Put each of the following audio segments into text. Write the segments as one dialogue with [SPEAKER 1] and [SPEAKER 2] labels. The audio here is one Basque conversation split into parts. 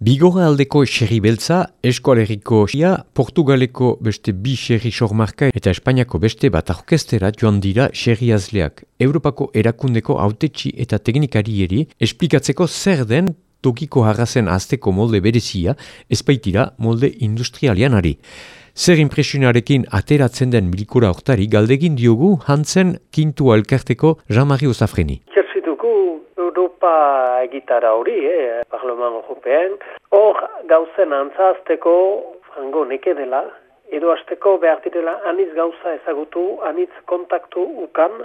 [SPEAKER 1] Bigora aldeko xerri beltza, eskoaleriko xia, Portugaleko beste bi xerri sormarka eta Espainiako beste bat orkestera joan dira xerri azleak. Europako erakundeko autetxi eta teknikarieri esplikatzeko zer den tokiko harrazen azteko molde berezia, ezpaitira molde industrialianari. Zer impresionarekin ateratzen den milikura hortari galdegin diogu hantzen kintu alkarteko Jean-Marie Osafreni.
[SPEAKER 2] Europa egitara hori, eh, Parlement European. Hor, gauzen antzazteko, frango neke dela, edo azteko behar direla aniz gauza ezagutu, aniz kontaktu ukan,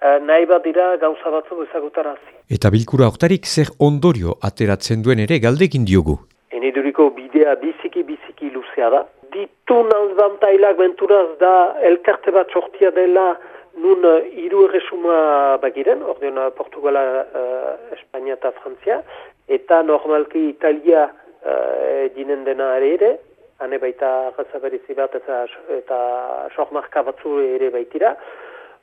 [SPEAKER 2] eh, nahi bat dira gauza batzu ezagutarazi.
[SPEAKER 1] Eta bilkura hortarik zer ondorio ateratzen duen ere galdekin diogu.
[SPEAKER 2] Eniduriko bidea biziki-biziki luzea da. Ditu nauzbantailak benturaz da elkarte bat sortia dela nun uh, hiru erresuma bagiren, ordean Portugala, uh, Espainia eta Frantzia, eta normalki Italia uh, dinen dena ere ere, hane baita gazaberizi bat eta, eta sohmarka batzu ere baitira.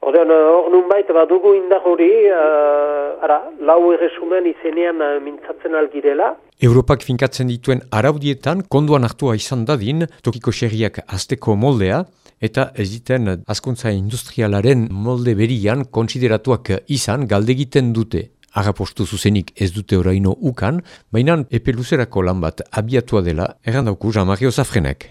[SPEAKER 2] Ordean, hor nun baita badugu indar uh, ara, lau erresumen izenean uh, mintzatzen algirela.
[SPEAKER 1] Europak finkatzen dituen araudietan, konduan hartua izan dadin, tokiko xerriak azteko moldea, eta ez diten askuntza industrialaren molde berian konsideratuak izan galdegiten dute. Agapostu zuzenik ez dute oraino ukan, baina epe luzerako lan bat abiatua dela errandauku Jean-Mario Zafrenek.